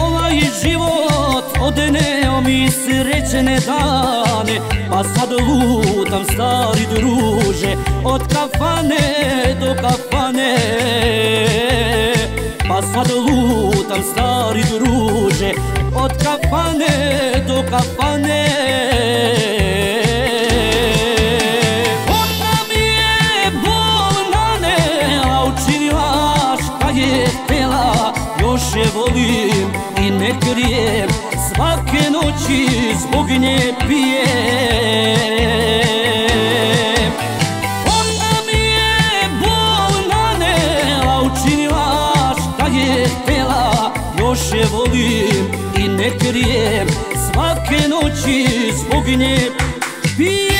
ovaj život Odeneo mi srećene dane. Pa sad lutam stari druže Od kafane do kafane. Pa sad lutam stari druže Od kafane do kafane je volim i ne krijem Svake noći zbog nje pijem. Ona mi je bolna a učinila šta je htjela. Još volim i ne krijem Svake noći zbog nje pijem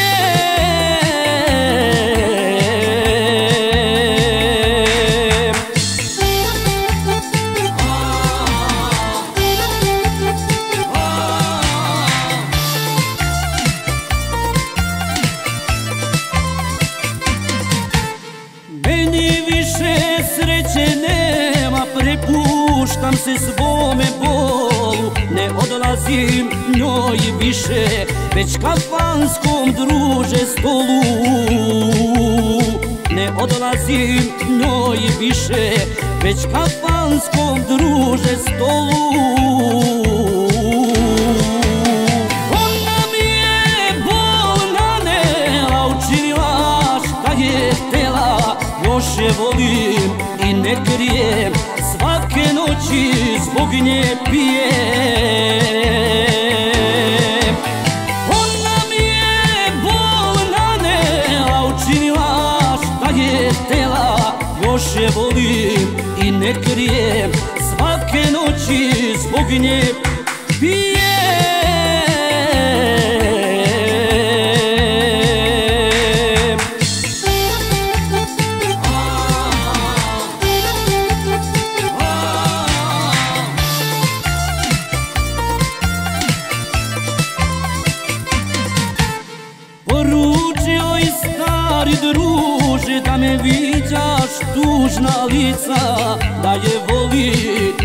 sreće nema Prepuštam se svome bolu Ne odlazim njoj više Već kafanskom druže stolu. Ne odlazim njoj više Već kafanskom druže stolu volim i ne krijem Svake noći zbog nje pijem. Ona mi je bolna a učinila šta je htjela. Još je volim i ne krijem Svake noći zbog nje pijem da me viđaš tužna lica Da je voli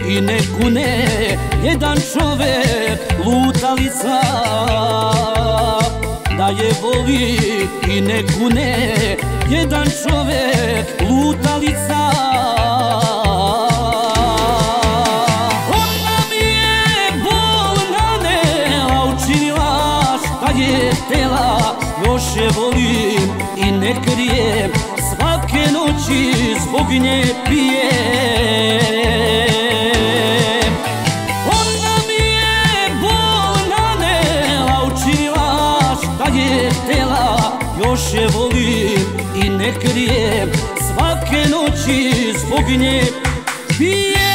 i ne kune jedan čovek lutalica. Da je voli i ne kune jedan čovek lutalica. Ona mi je bolna a učinila šta je htjela Još je volim ne krijem Svake noći zbog nje pijem. Ona mi je bolna a učinila šta je htjela Još je volim i ne krijem Svake noći zbog nje pijem